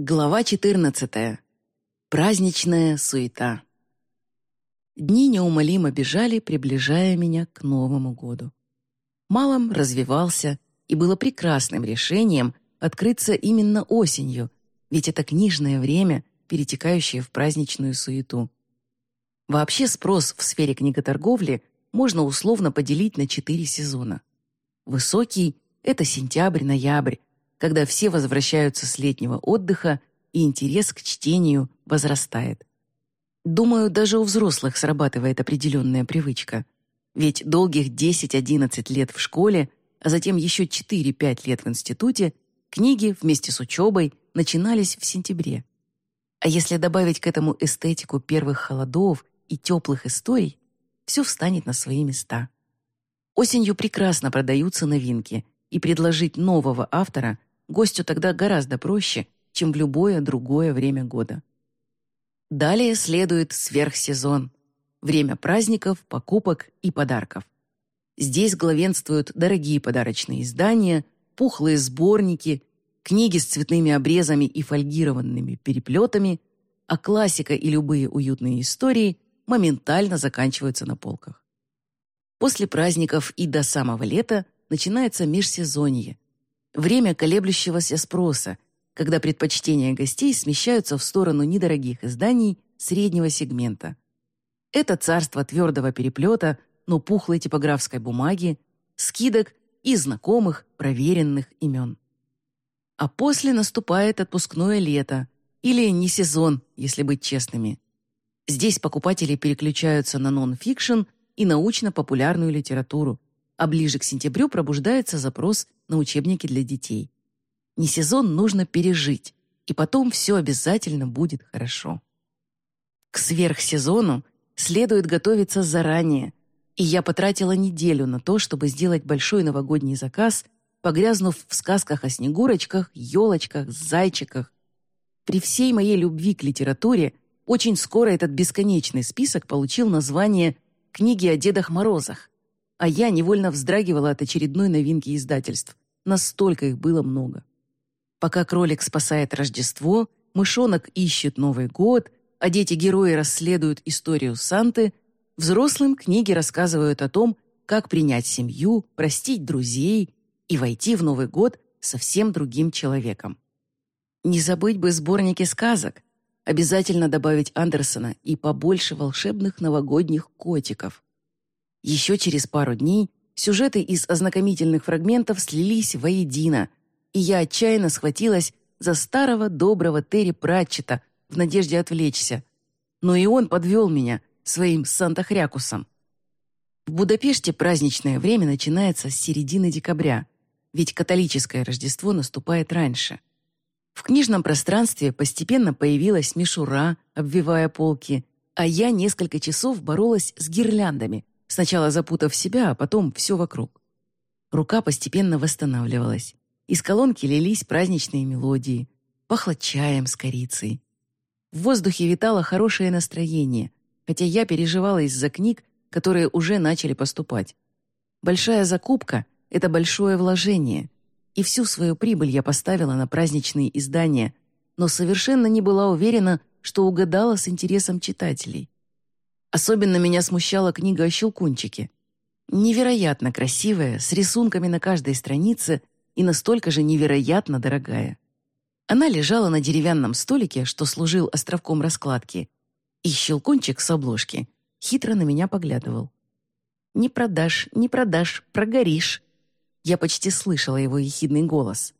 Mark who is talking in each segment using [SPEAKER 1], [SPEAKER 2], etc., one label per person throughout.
[SPEAKER 1] Глава 14. Праздничная суета. Дни неумолимо бежали, приближая меня к Новому году. Малом развивался, и было прекрасным решением открыться именно осенью, ведь это книжное время, перетекающее в праздничную суету. Вообще спрос в сфере книготорговли можно условно поделить на четыре сезона. Высокий — это сентябрь-ноябрь, когда все возвращаются с летнего отдыха и интерес к чтению возрастает. Думаю, даже у взрослых срабатывает определенная привычка. Ведь долгих 10-11 лет в школе, а затем еще 4-5 лет в институте, книги вместе с учебой начинались в сентябре. А если добавить к этому эстетику первых холодов и теплых историй, все встанет на свои места. Осенью прекрасно продаются новинки, и предложить нового автора гостю тогда гораздо проще, чем в любое другое время года. Далее следует сверхсезон – время праздников, покупок и подарков. Здесь главенствуют дорогие подарочные издания, пухлые сборники, книги с цветными обрезами и фольгированными переплетами, а классика и любые уютные истории моментально заканчиваются на полках. После праздников и до самого лета начинается межсезонье, время колеблющегося спроса, когда предпочтения гостей смещаются в сторону недорогих изданий среднего сегмента. Это царство твердого переплета, но пухлой типографской бумаги, скидок и знакомых, проверенных имен. А после наступает отпускное лето, или не сезон, если быть честными. Здесь покупатели переключаются на нон-фикшн и научно-популярную литературу, а ближе к сентябрю пробуждается запрос на учебники для детей. Не сезон нужно пережить, и потом все обязательно будет хорошо. К сверхсезону следует готовиться заранее, и я потратила неделю на то, чтобы сделать большой новогодний заказ, погрязнув в сказках о снегурочках, елочках, зайчиках. При всей моей любви к литературе очень скоро этот бесконечный список получил название «Книги о Дедах Морозах», а я невольно вздрагивала от очередной новинки издательств. Настолько их было много. Пока кролик спасает Рождество, мышонок ищет Новый год, а дети-герои расследуют историю Санты, взрослым книги рассказывают о том, как принять семью, простить друзей и войти в Новый год совсем другим человеком. Не забыть бы сборники сказок, обязательно добавить Андерсона и побольше волшебных новогодних котиков. Еще через пару дней сюжеты из ознакомительных фрагментов слились воедино, и я отчаянно схватилась за старого доброго Терри Пратчета в надежде отвлечься. Но и он подвел меня своим Санта-Хрякусом. В Будапеште праздничное время начинается с середины декабря, ведь католическое Рождество наступает раньше. В книжном пространстве постепенно появилась мишура, обвивая полки, а я несколько часов боролась с гирляндами, сначала запутав себя, а потом все вокруг. Рука постепенно восстанавливалась. Из колонки лились праздничные мелодии, пахло чаем с корицей. В воздухе витало хорошее настроение, хотя я переживала из-за книг, которые уже начали поступать. Большая закупка — это большое вложение, и всю свою прибыль я поставила на праздничные издания, но совершенно не была уверена, что угадала с интересом читателей. Особенно меня смущала книга о Щелкунчике. Невероятно красивая, с рисунками на каждой странице и настолько же невероятно дорогая. Она лежала на деревянном столике, что служил островком раскладки, и Щелкунчик с обложки хитро на меня поглядывал. «Не продашь, не продашь, прогоришь». Я почти слышала его ехидный голос.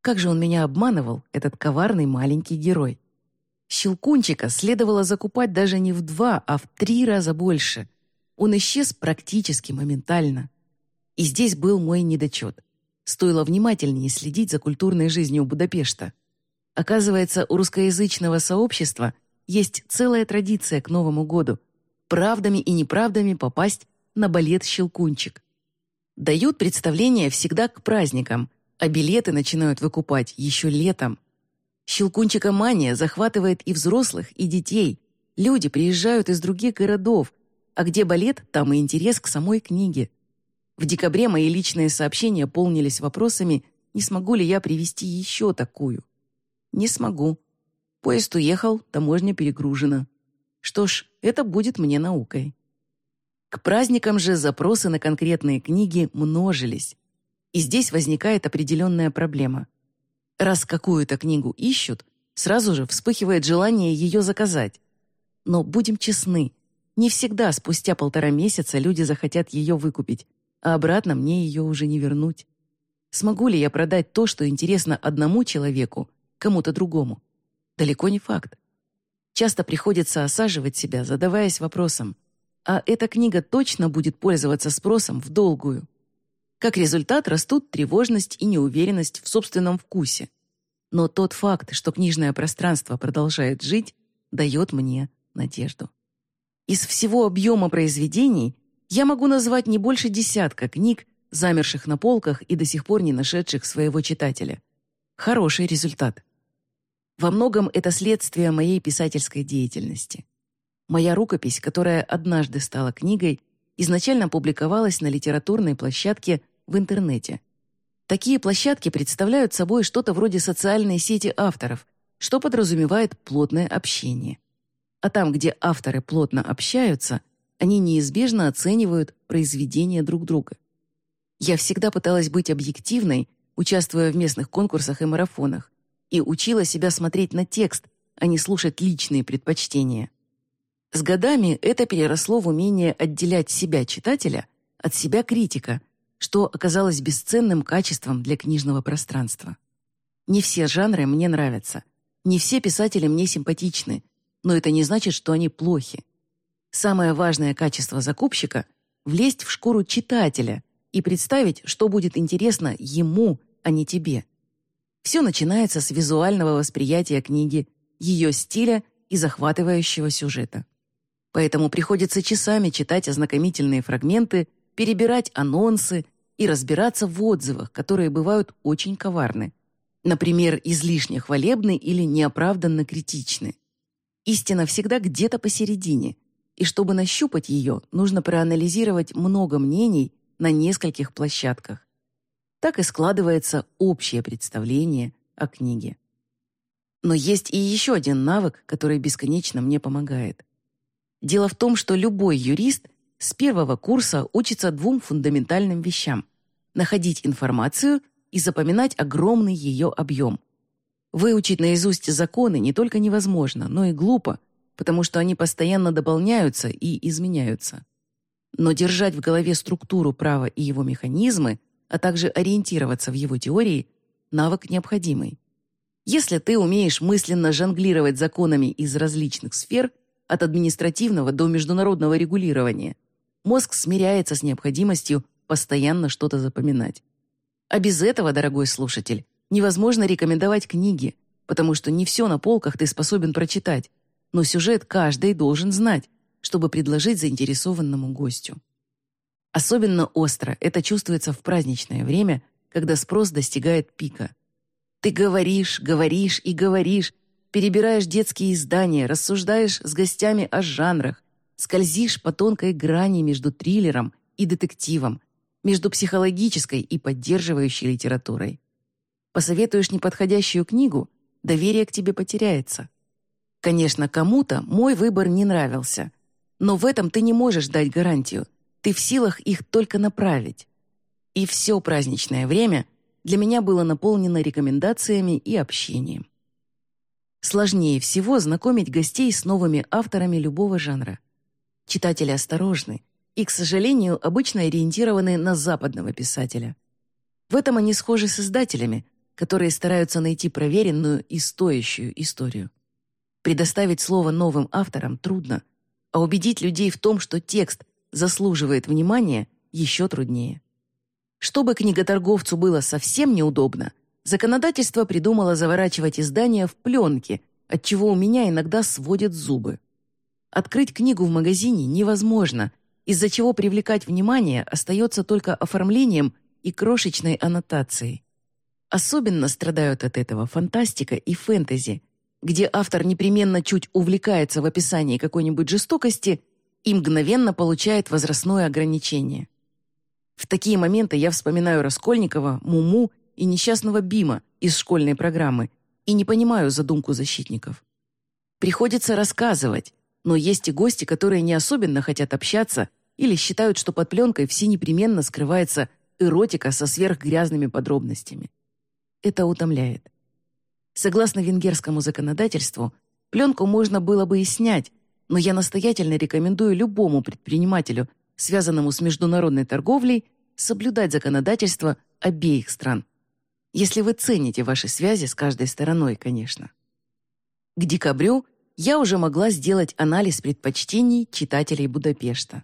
[SPEAKER 1] Как же он меня обманывал, этот коварный маленький герой. Щелкунчика следовало закупать даже не в два, а в три раза больше. Он исчез практически моментально. И здесь был мой недочет. Стоило внимательнее следить за культурной жизнью Будапешта. Оказывается, у русскоязычного сообщества есть целая традиция к Новому году — правдами и неправдами попасть на балет «Щелкунчик». Дают представления всегда к праздникам, а билеты начинают выкупать еще летом. Щелкунчика мания захватывает и взрослых, и детей. Люди приезжают из других городов, а где балет, там и интерес к самой книге. В декабре мои личные сообщения полнились вопросами, не смогу ли я привести еще такую. Не смогу. Поезд уехал, таможня перегружена. Что ж, это будет мне наукой. К праздникам же запросы на конкретные книги множились. И здесь возникает определенная проблема. Раз какую-то книгу ищут, сразу же вспыхивает желание ее заказать. Но будем честны, не всегда спустя полтора месяца люди захотят ее выкупить, а обратно мне ее уже не вернуть. Смогу ли я продать то, что интересно одному человеку, кому-то другому? Далеко не факт. Часто приходится осаживать себя, задаваясь вопросом, а эта книга точно будет пользоваться спросом в долгую? Как результат растут тревожность и неуверенность в собственном вкусе. Но тот факт, что книжное пространство продолжает жить, дает мне надежду. Из всего объема произведений я могу назвать не больше десятка книг, замерших на полках и до сих пор не нашедших своего читателя. Хороший результат. Во многом это следствие моей писательской деятельности. Моя рукопись, которая однажды стала книгой, изначально публиковалась на литературной площадке в интернете. Такие площадки представляют собой что-то вроде социальной сети авторов, что подразумевает плотное общение. А там, где авторы плотно общаются, они неизбежно оценивают произведения друг друга. Я всегда пыталась быть объективной, участвуя в местных конкурсах и марафонах, и учила себя смотреть на текст, а не слушать личные предпочтения. С годами это переросло в умение отделять себя читателя от себя критика – что оказалось бесценным качеством для книжного пространства. Не все жанры мне нравятся, не все писатели мне симпатичны, но это не значит, что они плохи. Самое важное качество закупщика — влезть в шкуру читателя и представить, что будет интересно ему, а не тебе. Все начинается с визуального восприятия книги, ее стиля и захватывающего сюжета. Поэтому приходится часами читать ознакомительные фрагменты, перебирать анонсы, и разбираться в отзывах, которые бывают очень коварны. Например, излишне хвалебны или неоправданно критичны. Истина всегда где-то посередине, и чтобы нащупать ее, нужно проанализировать много мнений на нескольких площадках. Так и складывается общее представление о книге. Но есть и еще один навык, который бесконечно мне помогает. Дело в том, что любой юрист с первого курса учится двум фундаментальным вещам — находить информацию и запоминать огромный ее объем. Выучить наизусть законы не только невозможно, но и глупо, потому что они постоянно дополняются и изменяются. Но держать в голове структуру права и его механизмы, а также ориентироваться в его теории — навык необходимый. Если ты умеешь мысленно жонглировать законами из различных сфер, от административного до международного регулирования, Мозг смиряется с необходимостью постоянно что-то запоминать. А без этого, дорогой слушатель, невозможно рекомендовать книги, потому что не все на полках ты способен прочитать, но сюжет каждый должен знать, чтобы предложить заинтересованному гостю. Особенно остро это чувствуется в праздничное время, когда спрос достигает пика. Ты говоришь, говоришь и говоришь, перебираешь детские издания, рассуждаешь с гостями о жанрах, скользишь по тонкой грани между триллером и детективом, между психологической и поддерживающей литературой. Посоветуешь неподходящую книгу, доверие к тебе потеряется. Конечно, кому-то мой выбор не нравился, но в этом ты не можешь дать гарантию, ты в силах их только направить. И все праздничное время для меня было наполнено рекомендациями и общением. Сложнее всего знакомить гостей с новыми авторами любого жанра. Читатели осторожны и, к сожалению, обычно ориентированы на западного писателя. В этом они схожи с издателями, которые стараются найти проверенную и стоящую историю. Предоставить слово новым авторам трудно, а убедить людей в том, что текст заслуживает внимания, еще труднее. Чтобы книготорговцу было совсем неудобно, законодательство придумало заворачивать издания в пленки, отчего у меня иногда сводят зубы. Открыть книгу в магазине невозможно, из-за чего привлекать внимание остается только оформлением и крошечной аннотацией. Особенно страдают от этого фантастика и фэнтези, где автор непременно чуть увлекается в описании какой-нибудь жестокости и мгновенно получает возрастное ограничение. В такие моменты я вспоминаю Раскольникова, Муму и несчастного Бима из школьной программы и не понимаю задумку защитников. Приходится рассказывать, но есть и гости, которые не особенно хотят общаться или считают, что под пленкой все непременно скрывается эротика со сверхгрязными подробностями. Это утомляет. Согласно венгерскому законодательству, пленку можно было бы и снять, но я настоятельно рекомендую любому предпринимателю, связанному с международной торговлей, соблюдать законодательство обеих стран. Если вы цените ваши связи с каждой стороной, конечно. К декабрю я уже могла сделать анализ предпочтений читателей Будапешта.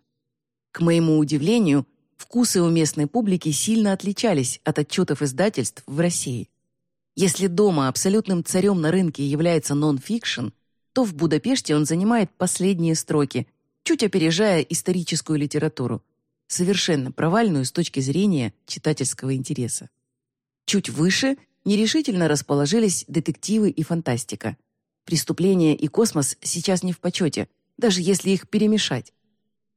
[SPEAKER 1] К моему удивлению, вкусы у местной публики сильно отличались от отчетов издательств в России. Если дома абсолютным царем на рынке является нон-фикшн, то в Будапеште он занимает последние строки, чуть опережая историческую литературу, совершенно провальную с точки зрения читательского интереса. Чуть выше нерешительно расположились детективы и фантастика. Преступления и космос сейчас не в почете, даже если их перемешать.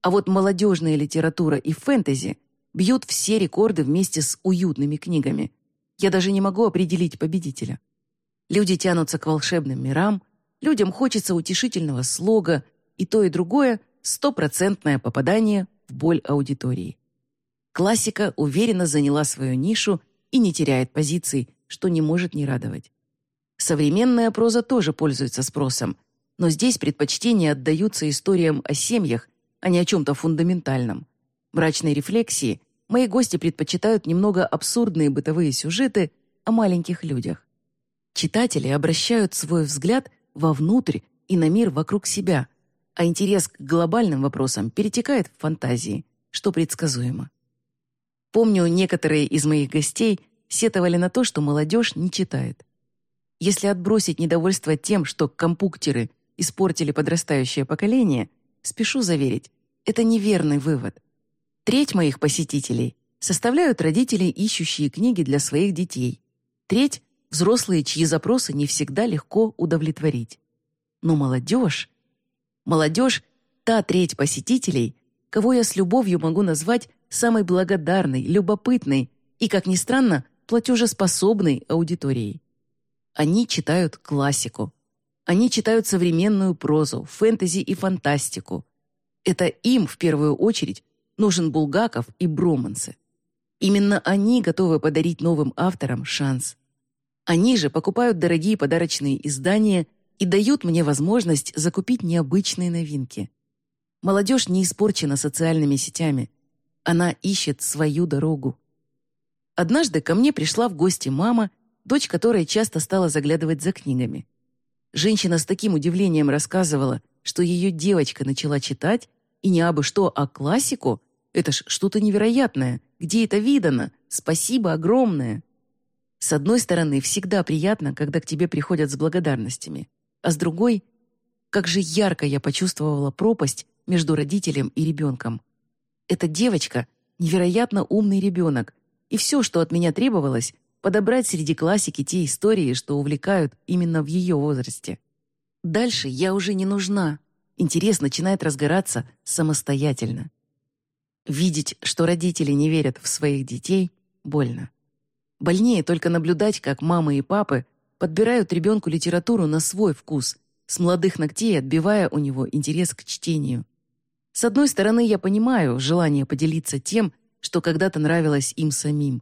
[SPEAKER 1] А вот молодежная литература и фэнтези бьют все рекорды вместе с уютными книгами. Я даже не могу определить победителя. Люди тянутся к волшебным мирам, людям хочется утешительного слога, и то, и другое — стопроцентное попадание в боль аудитории. Классика уверенно заняла свою нишу и не теряет позиций, что не может не радовать. Современная проза тоже пользуется спросом, но здесь предпочтения отдаются историям о семьях, а не о чем-то фундаментальном. Мрачной рефлексии мои гости предпочитают немного абсурдные бытовые сюжеты о маленьких людях. Читатели обращают свой взгляд вовнутрь и на мир вокруг себя, а интерес к глобальным вопросам перетекает в фантазии, что предсказуемо. Помню, некоторые из моих гостей сетовали на то, что молодежь не читает. Если отбросить недовольство тем, что компуктеры испортили подрастающее поколение, спешу заверить, это неверный вывод. Треть моих посетителей составляют родители, ищущие книги для своих детей. Треть — взрослые, чьи запросы не всегда легко удовлетворить. Но молодежь Молодежь — та треть посетителей, кого я с любовью могу назвать самой благодарной, любопытной и, как ни странно, платежеспособной аудиторией. Они читают классику. Они читают современную прозу, фэнтези и фантастику. Это им, в первую очередь, нужен Булгаков и Бромансы. Именно они готовы подарить новым авторам шанс. Они же покупают дорогие подарочные издания и дают мне возможность закупить необычные новинки. Молодежь не испорчена социальными сетями. Она ищет свою дорогу. Однажды ко мне пришла в гости мама, дочь которой часто стала заглядывать за книгами. Женщина с таким удивлением рассказывала, что ее девочка начала читать, и не абы что, а классику. Это ж что-то невероятное. Где это видано? Спасибо огромное. С одной стороны, всегда приятно, когда к тебе приходят с благодарностями а с другой, как же ярко я почувствовала пропасть между родителем и ребенком. Эта девочка — невероятно умный ребенок, и все, что от меня требовалось, подобрать среди классики те истории, что увлекают именно в ее возрасте. Дальше я уже не нужна. Интерес начинает разгораться самостоятельно. Видеть, что родители не верят в своих детей, больно. Больнее только наблюдать, как мамы и папы подбирают ребенку литературу на свой вкус, с молодых ногтей отбивая у него интерес к чтению. С одной стороны, я понимаю желание поделиться тем, что когда-то нравилось им самим.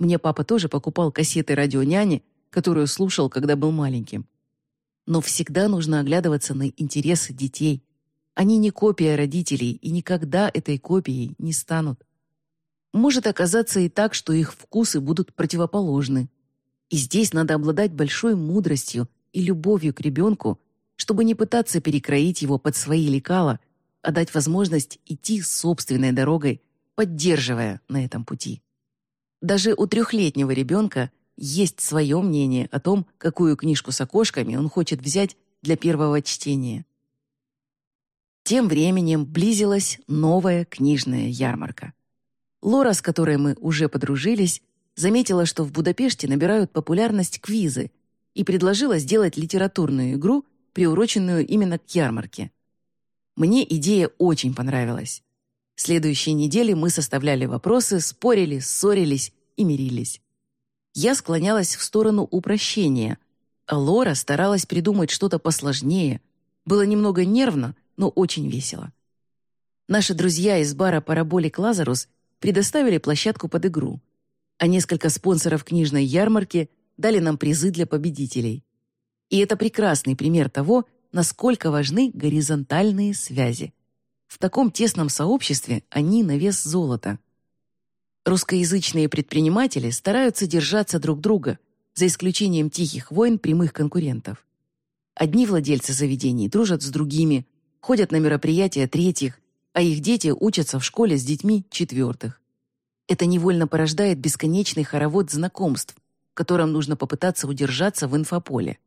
[SPEAKER 1] Мне папа тоже покупал кассеты радионяни, которую слушал, когда был маленьким. Но всегда нужно оглядываться на интересы детей. Они не копия родителей и никогда этой копией не станут. Может оказаться и так, что их вкусы будут противоположны, и здесь надо обладать большой мудростью и любовью к ребенку, чтобы не пытаться перекроить его под свои лекала, а дать возможность идти собственной дорогой, поддерживая на этом пути. Даже у трехлетнего ребенка есть свое мнение о том, какую книжку с окошками он хочет взять для первого чтения. Тем временем близилась новая книжная ярмарка. Лора, с которой мы уже подружились, заметила, что в Будапеште набирают популярность квизы и предложила сделать литературную игру, приуроченную именно к ярмарке. Мне идея очень понравилась. Следующие недели мы составляли вопросы, спорили, ссорились и мирились. Я склонялась в сторону упрощения, А Лора старалась придумать что-то посложнее. Было немного нервно, но очень весело. Наши друзья из бара «Параболик Лазарус» предоставили площадку под игру, а несколько спонсоров книжной ярмарки дали нам призы для победителей. И это прекрасный пример того, насколько важны горизонтальные связи. В таком тесном сообществе они на вес золота. Русскоязычные предприниматели стараются держаться друг друга, за исключением тихих войн прямых конкурентов. Одни владельцы заведений дружат с другими, ходят на мероприятия третьих, а их дети учатся в школе с детьми четвертых. Это невольно порождает бесконечный хоровод знакомств, в котором нужно попытаться удержаться в инфополе.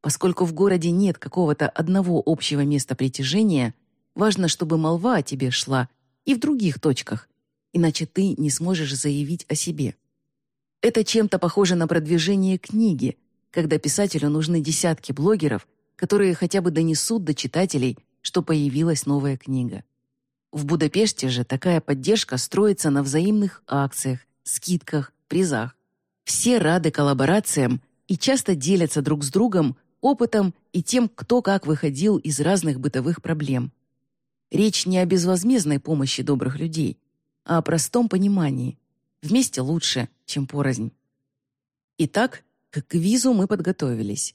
[SPEAKER 1] Поскольку в городе нет какого-то одного общего места притяжения, важно, чтобы молва о тебе шла и в других точках, иначе ты не сможешь заявить о себе. Это чем-то похоже на продвижение книги, когда писателю нужны десятки блогеров, которые хотя бы донесут до читателей, что появилась новая книга. В Будапеште же такая поддержка строится на взаимных акциях, скидках, призах. Все рады коллаборациям и часто делятся друг с другом опытом и тем, кто как выходил из разных бытовых проблем. Речь не о безвозмездной помощи добрых людей, а о простом понимании. Вместе лучше, чем порознь. Итак, к квизу мы подготовились.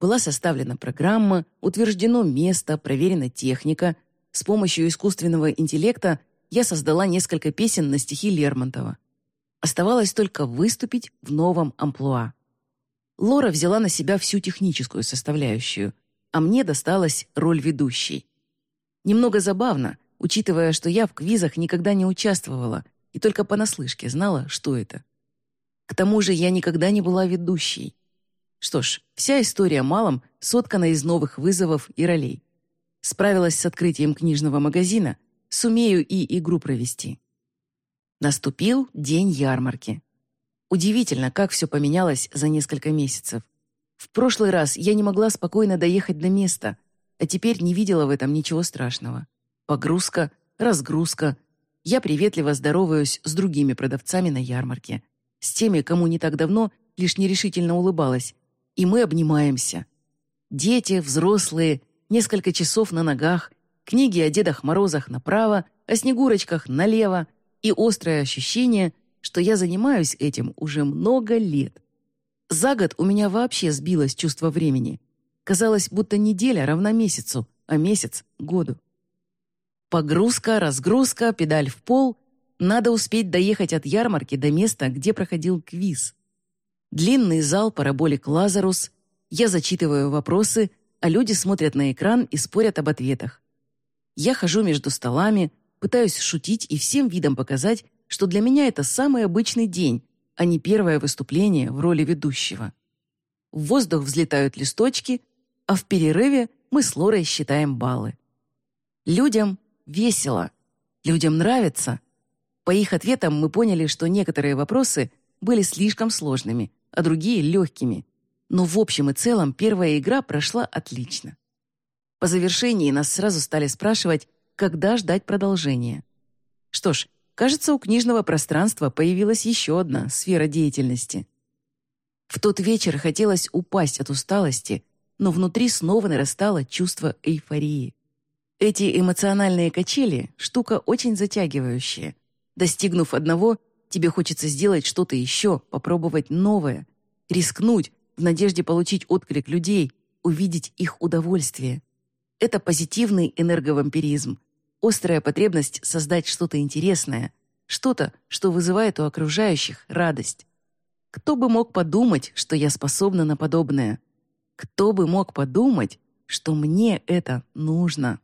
[SPEAKER 1] Была составлена программа, утверждено место, проверена техника — с помощью искусственного интеллекта я создала несколько песен на стихи Лермонтова. Оставалось только выступить в новом амплуа. Лора взяла на себя всю техническую составляющую, а мне досталась роль ведущей. Немного забавно, учитывая, что я в квизах никогда не участвовала и только понаслышке знала, что это. К тому же я никогда не была ведущей. Что ж, вся история малом соткана из новых вызовов и ролей. Справилась с открытием книжного магазина, сумею и игру провести. Наступил день ярмарки. Удивительно, как все поменялось за несколько месяцев. В прошлый раз я не могла спокойно доехать до места, а теперь не видела в этом ничего страшного. Погрузка, разгрузка. Я приветливо здороваюсь с другими продавцами на ярмарке. С теми, кому не так давно лишь нерешительно улыбалась. И мы обнимаемся. Дети, взрослые, несколько часов на ногах, книги о Дедах Морозах направо, о Снегурочках налево и острое ощущение, что я занимаюсь этим уже много лет. За год у меня вообще сбилось чувство времени. Казалось, будто неделя равна месяцу, а месяц — году. Погрузка, разгрузка, педаль в пол. Надо успеть доехать от ярмарки до места, где проходил квиз. Длинный зал параболик «Лазарус». Я зачитываю вопросы, а люди смотрят на экран и спорят об ответах. Я хожу между столами, пытаюсь шутить и всем видом показать, что для меня это самый обычный день, а не первое выступление в роли ведущего. В воздух взлетают листочки, а в перерыве мы с Лорой считаем баллы. Людям весело, людям нравится. По их ответам мы поняли, что некоторые вопросы были слишком сложными, а другие — легкими. Но в общем и целом первая игра прошла отлично. По завершении нас сразу стали спрашивать, когда ждать продолжения. Что ж, кажется, у книжного пространства появилась еще одна сфера деятельности. В тот вечер хотелось упасть от усталости, но внутри снова нарастало чувство эйфории. Эти эмоциональные качели — штука очень затягивающая. Достигнув одного, тебе хочется сделать что-то еще, попробовать новое, рискнуть, в надежде получить отклик людей, увидеть их удовольствие. Это позитивный энерговампиризм, острая потребность создать что-то интересное, что-то, что вызывает у окружающих радость. Кто бы мог подумать, что я способна на подобное? Кто бы мог подумать, что мне это нужно?»